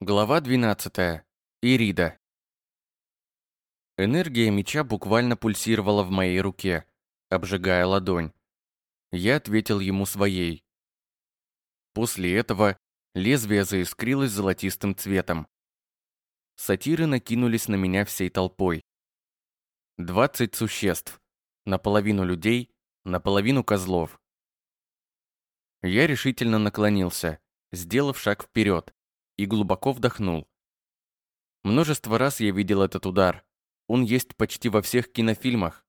Глава 12. Ирида. Энергия меча буквально пульсировала в моей руке, обжигая ладонь. Я ответил ему своей. После этого лезвие заискрилось золотистым цветом. Сатиры накинулись на меня всей толпой. Двадцать существ. Наполовину людей, наполовину козлов. Я решительно наклонился, сделав шаг вперед и глубоко вдохнул. Множество раз я видел этот удар. Он есть почти во всех кинофильмах.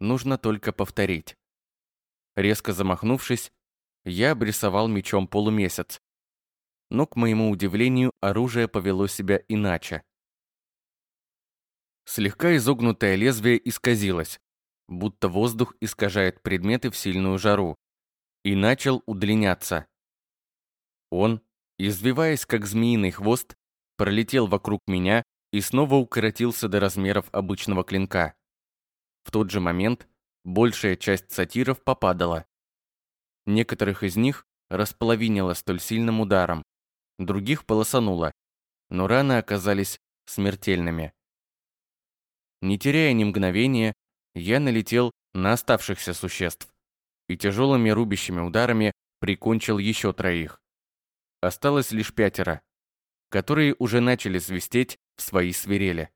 Нужно только повторить. Резко замахнувшись, я обрисовал мечом полумесяц. Но, к моему удивлению, оружие повело себя иначе. Слегка изогнутое лезвие исказилось, будто воздух искажает предметы в сильную жару, и начал удлиняться. Он извиваясь как змеиный хвост, пролетел вокруг меня и снова укоротился до размеров обычного клинка. В тот же момент большая часть сатиров попадала. Некоторых из них располовинило столь сильным ударом, других полосануло, но раны оказались смертельными. Не теряя ни мгновения, я налетел на оставшихся существ и тяжелыми рубящими ударами прикончил еще троих. Осталось лишь пятеро, которые уже начали свистеть в свои свирели.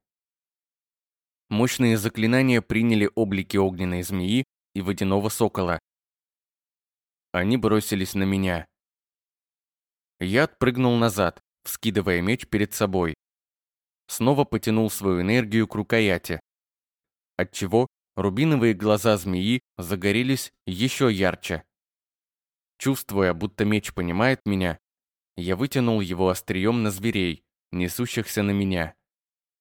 Мощные заклинания приняли облики огненной змеи и водяного сокола. Они бросились на меня. Я отпрыгнул назад, вскидывая меч перед собой. Снова потянул свою энергию к рукояти. Отчего рубиновые глаза змеи загорелись еще ярче. Чувствуя, будто меч понимает меня, я вытянул его острием на зверей, несущихся на меня.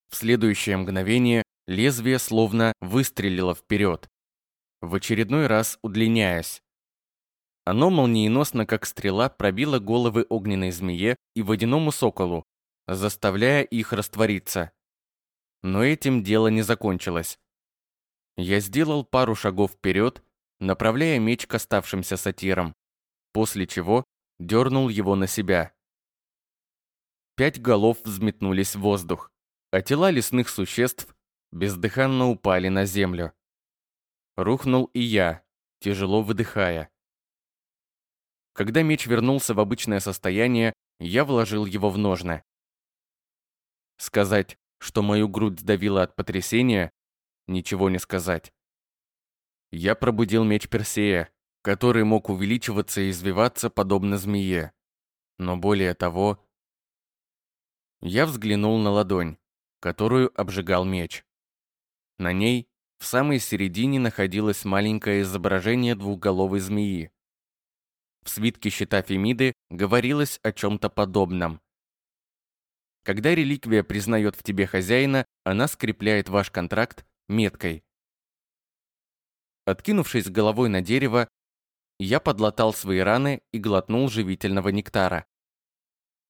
В следующее мгновение лезвие словно выстрелило вперед, в очередной раз удлиняясь. Оно молниеносно, как стрела, пробило головы огненной змее и водяному соколу, заставляя их раствориться. Но этим дело не закончилось. Я сделал пару шагов вперед, направляя меч к оставшимся сатирам, после чего дернул его на себя. Пять голов взметнулись в воздух, а тела лесных существ бездыханно упали на землю. Рухнул и я, тяжело выдыхая. Когда меч вернулся в обычное состояние, я вложил его в ножны. Сказать, что мою грудь сдавило от потрясения, ничего не сказать. Я пробудил меч Персея, который мог увеличиваться и извиваться подобно змее. Но более того, я взглянул на ладонь, которую обжигал меч. На ней в самой середине находилось маленькое изображение двухголовой змеи. В свитке щита Фемиды говорилось о чем-то подобном. Когда реликвия признает в тебе хозяина, она скрепляет ваш контракт меткой. Откинувшись головой на дерево, я подлатал свои раны и глотнул живительного нектара.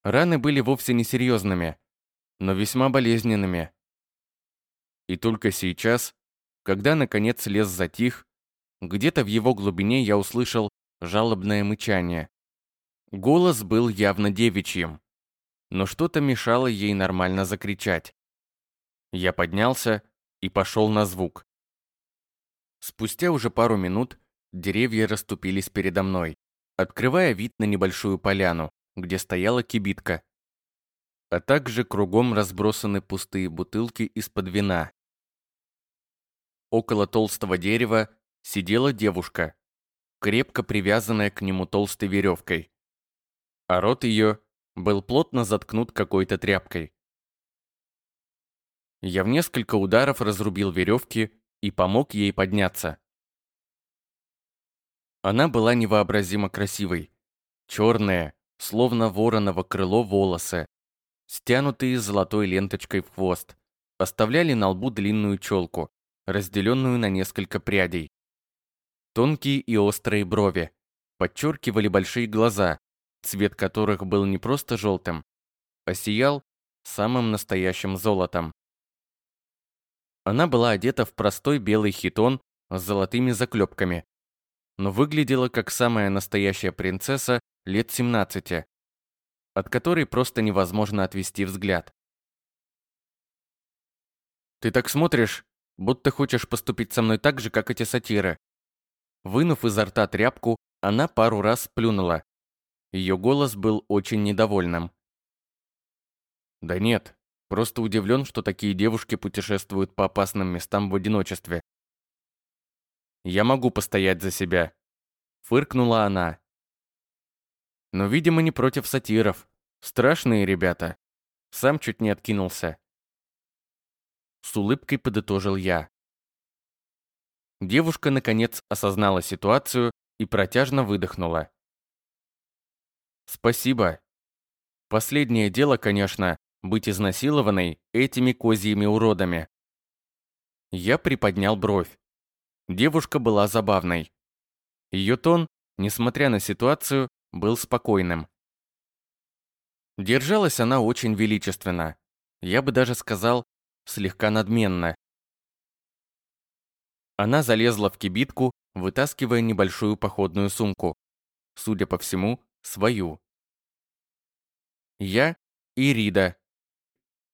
Раны были вовсе не серьезными, но весьма болезненными. И только сейчас, когда наконец лес затих, где-то в его глубине я услышал жалобное мычание. Голос был явно девичьим, но что-то мешало ей нормально закричать. Я поднялся и пошел на звук. Спустя уже пару минут Деревья расступились передо мной, открывая вид на небольшую поляну, где стояла кибитка, а также кругом разбросаны пустые бутылки из-под вина. Около толстого дерева сидела девушка, крепко привязанная к нему толстой веревкой, а рот ее был плотно заткнут какой-то тряпкой. Я в несколько ударов разрубил веревки и помог ей подняться. Она была невообразимо красивой. Черные, словно вороново крыло волосы, стянутые золотой ленточкой в хвост, оставляли на лбу длинную челку, разделенную на несколько прядей. Тонкие и острые брови подчеркивали большие глаза, цвет которых был не просто желтым, а сиял самым настоящим золотом. Она была одета в простой белый хитон с золотыми заклепками, но выглядела как самая настоящая принцесса лет 17. от которой просто невозможно отвести взгляд. «Ты так смотришь, будто хочешь поступить со мной так же, как эти сатиры». Вынув изо рта тряпку, она пару раз плюнула. Ее голос был очень недовольным. «Да нет, просто удивлен, что такие девушки путешествуют по опасным местам в одиночестве. Я могу постоять за себя», — фыркнула она. «Но, видимо, не против сатиров. Страшные ребята. Сам чуть не откинулся». С улыбкой подытожил я. Девушка, наконец, осознала ситуацию и протяжно выдохнула. «Спасибо. Последнее дело, конечно, быть изнасилованной этими козьими уродами». Я приподнял бровь. Девушка была забавной. Ее тон, несмотря на ситуацию, был спокойным. Держалась она очень величественно. Я бы даже сказал, слегка надменно. Она залезла в кибитку, вытаскивая небольшую походную сумку. Судя по всему, свою. Я и Рида.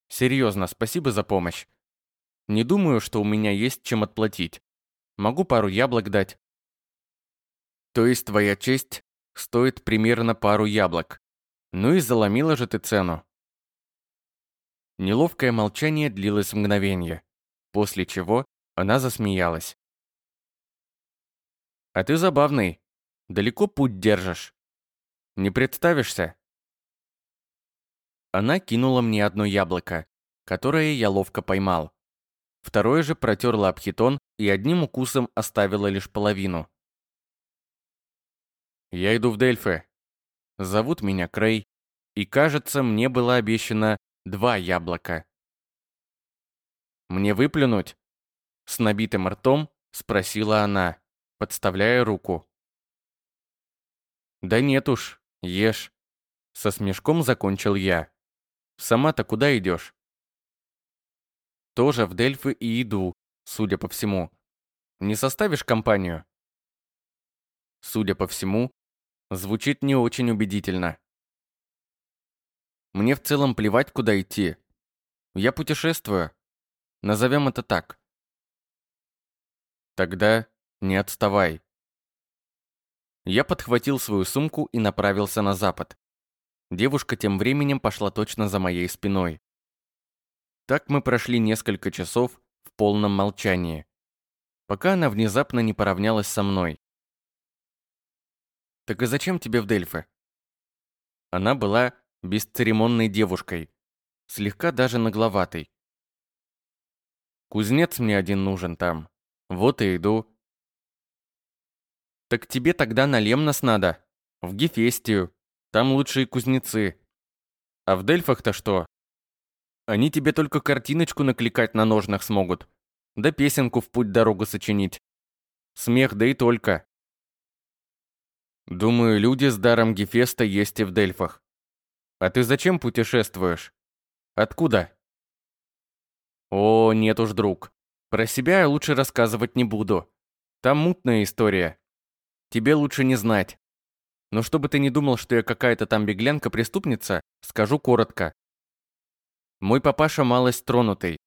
Серьезно, спасибо за помощь. Не думаю, что у меня есть чем отплатить. Могу пару яблок дать. То есть твоя честь стоит примерно пару яблок. Ну и заломила же ты цену. Неловкое молчание длилось мгновение, после чего она засмеялась. «А ты забавный. Далеко путь держишь. Не представишься?» Она кинула мне одно яблоко, которое я ловко поймал. Второе же протерла об и одним укусом оставила лишь половину. Я иду в Дельфы. Зовут меня Крей, и, кажется, мне было обещано два яблока. «Мне выплюнуть?» С набитым ртом спросила она, подставляя руку. «Да нет уж, ешь». Со смешком закончил я. «Сама-то куда идешь?» Тоже в Дельфы и иду, судя по всему. Не составишь компанию? Судя по всему, звучит не очень убедительно. Мне в целом плевать, куда идти. Я путешествую. Назовем это так. Тогда не отставай. Я подхватил свою сумку и направился на запад. Девушка тем временем пошла точно за моей спиной. Так мы прошли несколько часов в полном молчании, пока она внезапно не поравнялась со мной. «Так и зачем тебе в Дельфы?» Она была бесцеремонной девушкой, слегка даже нагловатой. «Кузнец мне один нужен там, вот и иду». «Так тебе тогда на Лемнос надо, в Гефестию, там лучшие кузнецы. А в Дельфах-то что?» Они тебе только картиночку накликать на ножнах смогут. Да песенку в путь дорогу сочинить. Смех, да и только. Думаю, люди с даром Гефеста есть и в Дельфах. А ты зачем путешествуешь? Откуда? О, нет уж, друг. Про себя я лучше рассказывать не буду. Там мутная история. Тебе лучше не знать. Но чтобы ты не думал, что я какая-то там беглянка-преступница, скажу коротко. Мой папаша малость тронутый.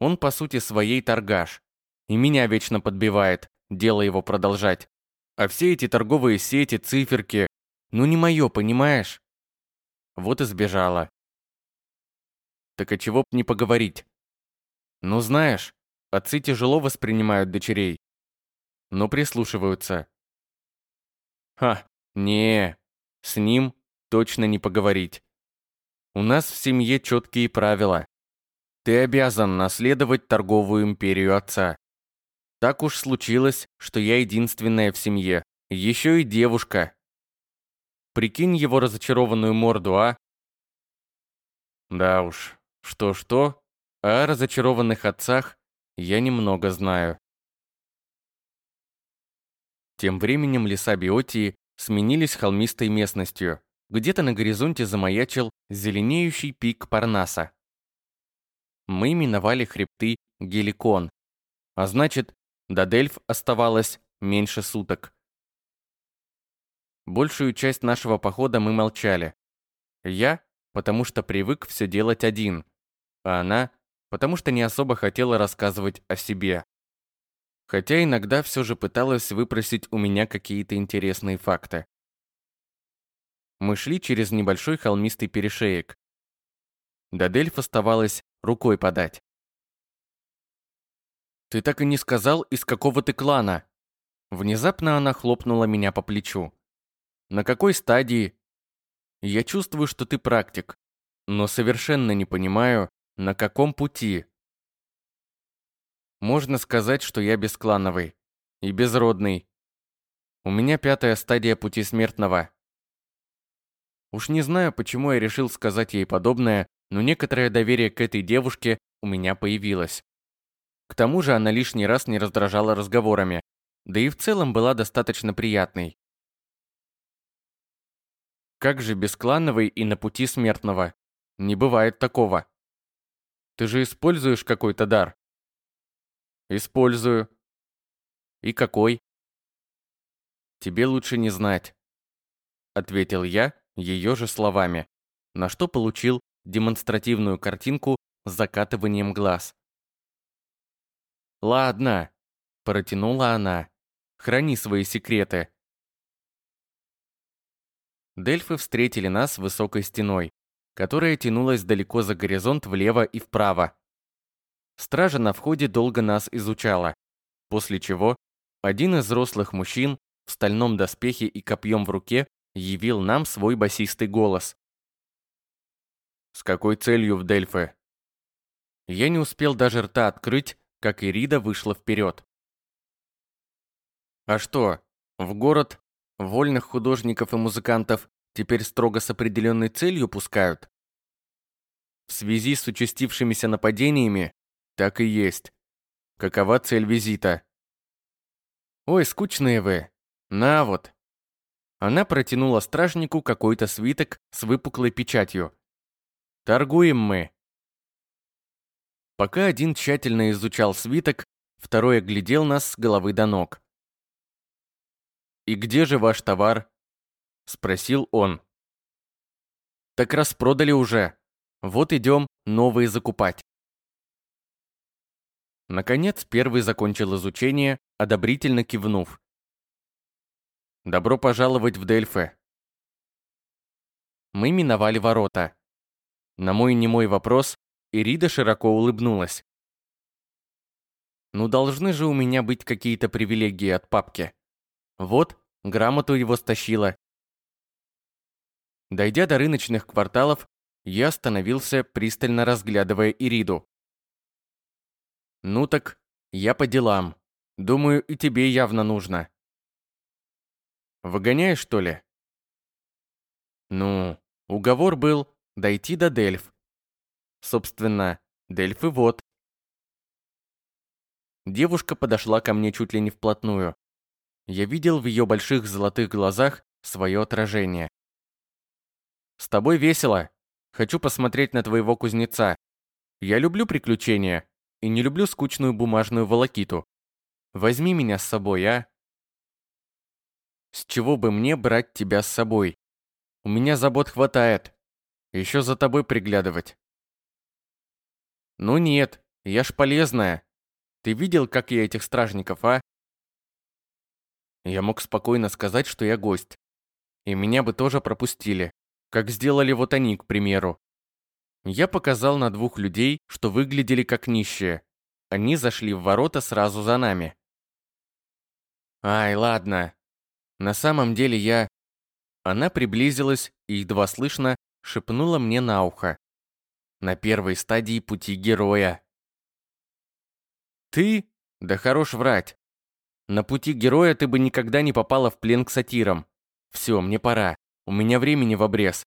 Он, по сути, своей торгаш. И меня вечно подбивает, дело его продолжать. А все эти торговые сети, циферки, ну не мое, понимаешь? Вот и сбежала. Так а чего б не поговорить? Ну знаешь, отцы тяжело воспринимают дочерей. Но прислушиваются. Ха, не, с ним точно не поговорить. У нас в семье четкие правила. Ты обязан наследовать торговую империю отца. Так уж случилось, что я единственная в семье. Еще и девушка. Прикинь его разочарованную морду, а? Да уж, что-что, а о разочарованных отцах я немного знаю. Тем временем леса Биотии сменились холмистой местностью. Где-то на горизонте замаячил зеленеющий пик Парнаса. Мы миновали хребты Геликон, а значит, до Дельф оставалось меньше суток. Большую часть нашего похода мы молчали. Я, потому что привык все делать один, а она, потому что не особо хотела рассказывать о себе. Хотя иногда все же пыталась выпросить у меня какие-то интересные факты. Мы шли через небольшой холмистый перешеек. До Дельф оставалось рукой подать. «Ты так и не сказал, из какого ты клана?» Внезапно она хлопнула меня по плечу. «На какой стадии?» «Я чувствую, что ты практик, но совершенно не понимаю, на каком пути?» Можно сказать, что я бесклановый и безродный. У меня пятая стадия пути смертного. Уж не знаю, почему я решил сказать ей подобное, но некоторое доверие к этой девушке у меня появилось. К тому же она лишний раз не раздражала разговорами, да и в целом была достаточно приятной. Как же бесклановый и на пути смертного? Не бывает такого. Ты же используешь какой-то дар? Использую. И какой? Тебе лучше не знать. Ответил я ее же словами, на что получил демонстративную картинку с закатыванием глаз. «Ладно», – протянула она, – «храни свои секреты». Дельфы встретили нас высокой стеной, которая тянулась далеко за горизонт влево и вправо. Стража на входе долго нас изучала, после чего один из взрослых мужчин в стальном доспехе и копьем в руке явил нам свой басистый голос. «С какой целью в Дельфы?» Я не успел даже рта открыть, как Ирида вышла вперед. А что, в город вольных художников и музыкантов теперь строго с определенной целью пускают? В связи с участившимися нападениями так и есть. Какова цель визита? Ой, скучные вы. На вот. Она протянула стражнику какой-то свиток с выпуклой печатью. Торгуем мы. Пока один тщательно изучал свиток, второй оглядел нас с головы до ног. «И где же ваш товар?» – спросил он. «Так распродали уже. Вот идем новые закупать». Наконец, первый закончил изучение, одобрительно кивнув. «Добро пожаловать в Дельфы». Мы миновали ворота. На мой немой вопрос Ирида широко улыбнулась. Ну должны же у меня быть какие-то привилегии от папки. Вот, грамоту его стащила. Дойдя до рыночных кварталов, я остановился, пристально разглядывая Ириду. Ну так, я по делам. Думаю, и тебе явно нужно. Выгоняешь, что ли? Ну, уговор был дойти до Дельф. Собственно, Дельфы вот. Девушка подошла ко мне чуть ли не вплотную. Я видел в ее больших золотых глазах свое отражение. «С тобой весело. Хочу посмотреть на твоего кузнеца. Я люблю приключения и не люблю скучную бумажную волокиту. Возьми меня с собой, а?» «С чего бы мне брать тебя с собой? У меня забот хватает. Еще за тобой приглядывать». «Ну нет, я ж полезная. Ты видел, как я этих стражников, а?» Я мог спокойно сказать, что я гость. И меня бы тоже пропустили, как сделали вот они, к примеру. Я показал на двух людей, что выглядели как нищие. Они зашли в ворота сразу за нами. Ай, ладно. На самом деле я... Она приблизилась и, едва слышно, шепнула мне на ухо на первой стадии пути героя. Ты? Да хорош врать. На пути героя ты бы никогда не попала в плен к сатирам. Все, мне пора. У меня времени в обрез.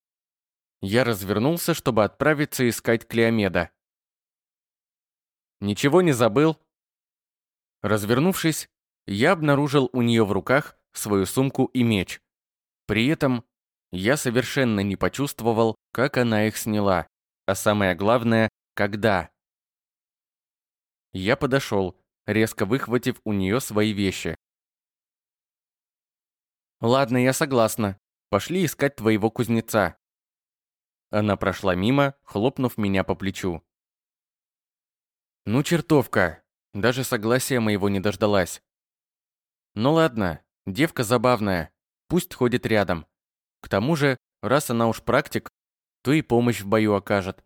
Я развернулся, чтобы отправиться искать Клеомеда. Ничего не забыл? Развернувшись, я обнаружил у нее в руках свою сумку и меч. При этом я совершенно не почувствовал, как она их сняла а самое главное, когда. Я подошел, резко выхватив у нее свои вещи. «Ладно, я согласна. Пошли искать твоего кузнеца». Она прошла мимо, хлопнув меня по плечу. Ну, чертовка. Даже согласия моего не дождалась. Ну ладно, девка забавная. Пусть ходит рядом. К тому же, раз она уж практик, то и помощь в бою окажет.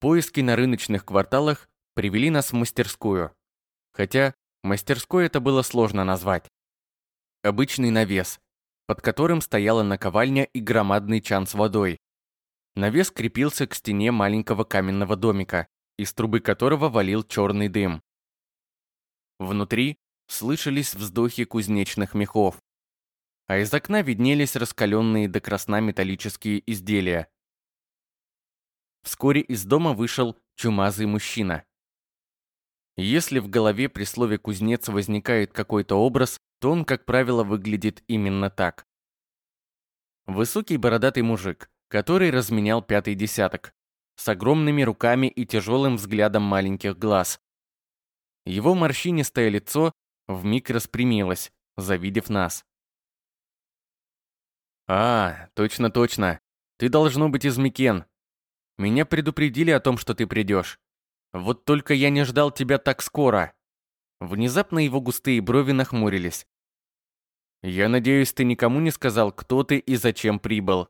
Поиски на рыночных кварталах привели нас в мастерскую. Хотя мастерской это было сложно назвать. Обычный навес, под которым стояла наковальня и громадный чан с водой. Навес крепился к стене маленького каменного домика, из трубы которого валил черный дым. Внутри слышались вздохи кузнечных мехов, а из окна виднелись раскаленные до красна металлические изделия. Вскоре из дома вышел чумазый мужчина. Если в голове при слове «кузнец» возникает какой-то образ, то он, как правило, выглядит именно так. Высокий бородатый мужик, который разменял пятый десяток, с огромными руками и тяжелым взглядом маленьких глаз. Его морщинистое лицо вмиг распрямилось, завидев нас. «А, точно-точно. Ты должно быть из Микен. Меня предупредили о том, что ты придешь. Вот только я не ждал тебя так скоро». Внезапно его густые брови нахмурились. Я надеюсь, ты никому не сказал, кто ты и зачем прибыл.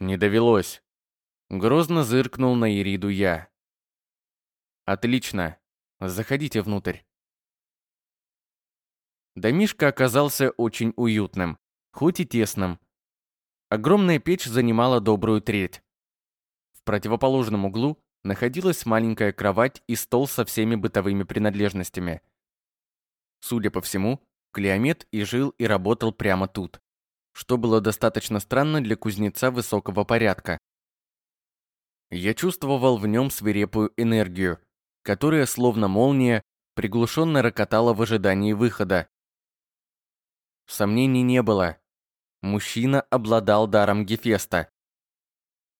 Не довелось. Грозно зыркнул на Ириду я. Отлично. Заходите внутрь. Домишко оказался очень уютным, хоть и тесным. Огромная печь занимала добрую треть. В противоположном углу находилась маленькая кровать и стол со всеми бытовыми принадлежностями. Судя по всему, Клеомет и жил и работал прямо тут, что было достаточно странно для кузнеца высокого порядка. Я чувствовал в нем свирепую энергию, которая, словно молния, приглушенно рокотала в ожидании выхода. Сомнений не было. Мужчина обладал даром Гефеста.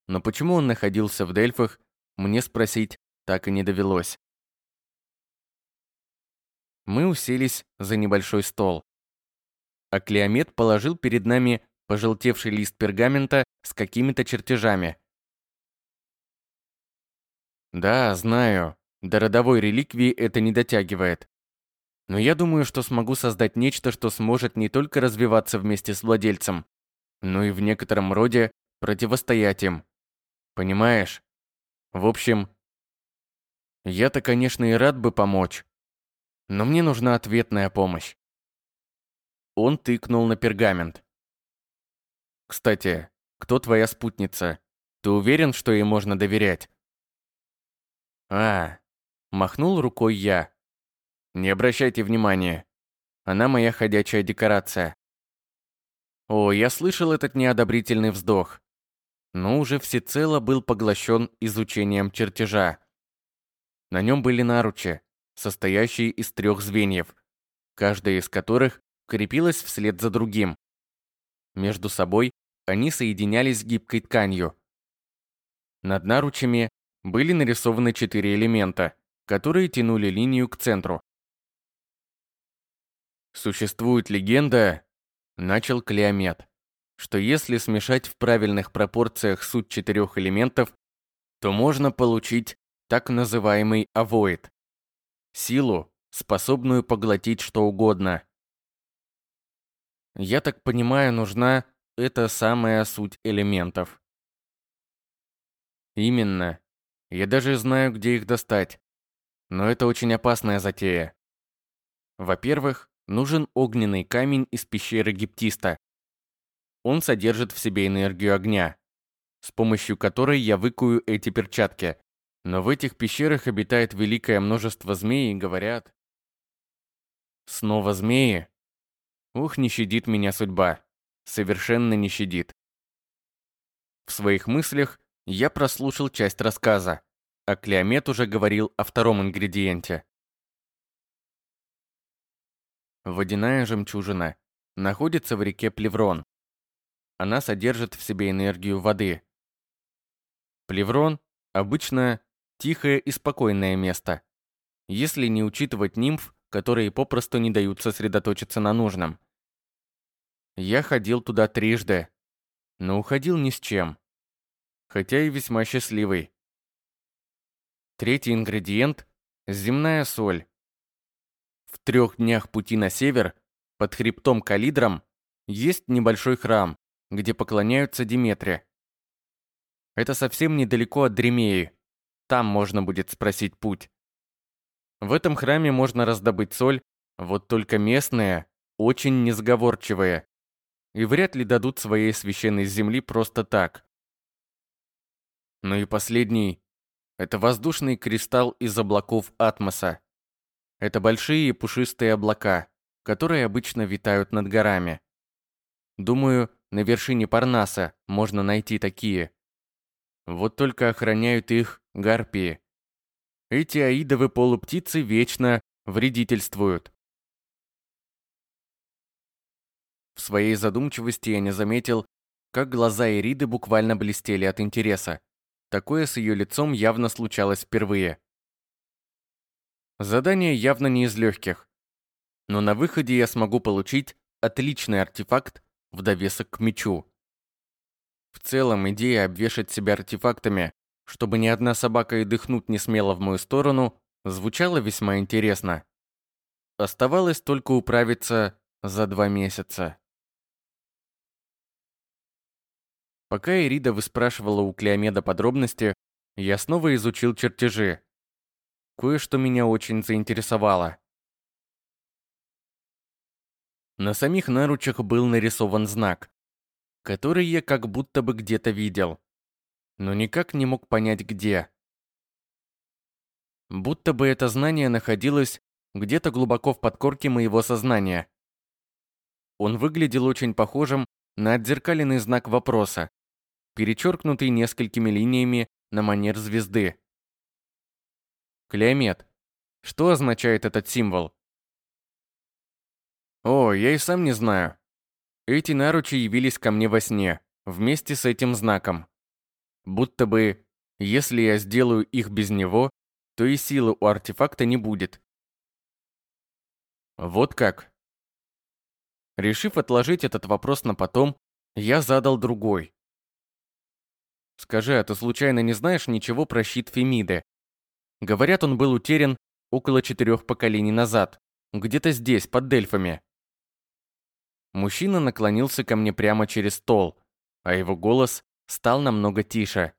Но почему он находился в Дельфах, мне спросить так и не довелось. Мы уселись за небольшой стол. А Клеомет положил перед нами пожелтевший лист пергамента с какими-то чертежами. Да, знаю, до родовой реликвии это не дотягивает. Но я думаю, что смогу создать нечто, что сможет не только развиваться вместе с владельцем, но и в некотором роде противостоять им. Понимаешь? В общем, я-то, конечно, и рад бы помочь, но мне нужна ответная помощь. Он тыкнул на пергамент. Кстати, кто твоя спутница? Ты уверен, что ей можно доверять? А, махнул рукой я. Не обращайте внимания. Она моя ходячая декорация. О, я слышал этот неодобрительный вздох. Но уже всецело был поглощен изучением чертежа. На нем были наручи, состоящие из трех звеньев, каждая из которых крепилась вслед за другим. Между собой они соединялись гибкой тканью. Над наручами были нарисованы четыре элемента, которые тянули линию к центру. Существует легенда, начал Клеомет, что если смешать в правильных пропорциях суть четырех элементов, то можно получить так называемый авоид силу, способную поглотить что угодно. Я так понимаю, нужна эта самая суть элементов. Именно. Я даже знаю, где их достать. Но это очень опасная затея. Во-первых, нужен огненный камень из пещеры Гиптиста. Он содержит в себе энергию огня, с помощью которой я выкую эти перчатки. Но в этих пещерах обитает великое множество змей и говорят... Снова змеи? Ух, не щадит меня судьба. Совершенно не щадит. В своих мыслях я прослушал часть рассказа, а Клеомет уже говорил о втором ингредиенте. Водяная жемчужина находится в реке Плеврон. Она содержит в себе энергию воды. Плеврон обычно Тихое и спокойное место. Если не учитывать нимф, которые попросту не дают сосредоточиться на нужном. я ходил туда трижды, но уходил ни с чем, хотя и весьма счастливый. Третий ингредиент – земная соль. В трех днях пути на север, под хребтом Калидром, есть небольшой храм, где поклоняются Диметре. Это совсем недалеко от Дремеи. Там можно будет спросить путь. В этом храме можно раздобыть соль, вот только местные очень несговорчивые и вряд ли дадут своей священной земли просто так. Ну и последний – это воздушный кристалл из облаков Атмоса. Это большие пушистые облака, которые обычно витают над горами. Думаю, на вершине Парнаса можно найти такие. Вот только охраняют их гарпии. Эти аидовы полуптицы вечно вредительствуют. В своей задумчивости я не заметил, как глаза Ириды буквально блестели от интереса. Такое с ее лицом явно случалось впервые. Задание явно не из легких. Но на выходе я смогу получить отличный артефакт в довесок к мечу. В целом, идея обвешать себя артефактами, чтобы ни одна собака и дыхнуть не смела в мою сторону, звучала весьма интересно. Оставалось только управиться за два месяца. Пока Ирида выспрашивала у Клеомеда подробности, я снова изучил чертежи. Кое-что меня очень заинтересовало. На самих наручах был нарисован знак, который я как будто бы где-то видел, но никак не мог понять где. Будто бы это знание находилось где-то глубоко в подкорке моего сознания. Он выглядел очень похожим на отзеркаленный знак вопроса, перечеркнутый несколькими линиями на манер звезды. Клеомет. Что означает этот символ? О, я и сам не знаю. Эти наручи явились ко мне во сне, вместе с этим знаком. Будто бы, если я сделаю их без него, то и силы у артефакта не будет. Вот как. Решив отложить этот вопрос на потом, я задал другой. Скажи, а ты случайно не знаешь ничего про щит Фемиды? Говорят, он был утерян около четырех поколений назад, где-то здесь, под Дельфами. Мужчина наклонился ко мне прямо через стол, а его голос стал намного тише.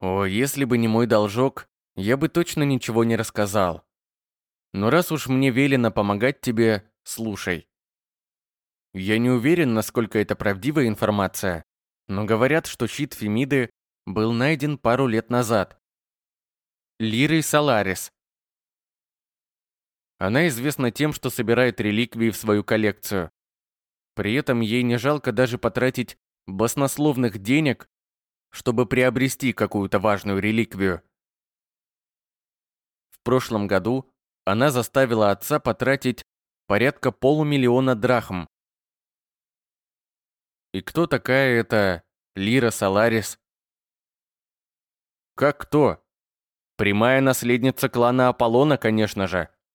О, если бы не мой должок, я бы точно ничего не рассказал. Но раз уж мне велено помогать тебе, слушай. Я не уверен, насколько это правдивая информация, но говорят, что щит Фемиды был найден пару лет назад. Лирой Саларис, она известна тем, что собирает реликвии в свою коллекцию. При этом ей не жалко даже потратить баснословных денег, чтобы приобрести какую-то важную реликвию. В прошлом году она заставила отца потратить порядка полумиллиона драхм. И кто такая эта Лира Саларис? Как кто? Прямая наследница клана Аполлона, конечно же.